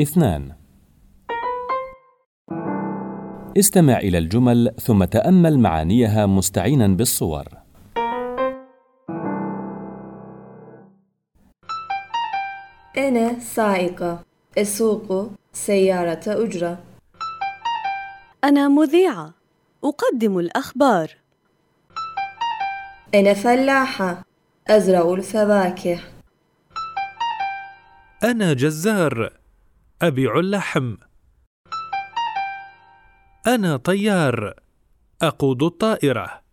اثنان. استمع إلى الجمل ثم تأمل معانيها مستعينا بالصور. أنا سائقة. أسوق سيارة أجرة. أنا مذيعة. أقدم الأخبار. أنا فلاحة. أزرع الفواكه. أنا جزار. أبيع اللحم. أنا طيار. أقود الطائرة.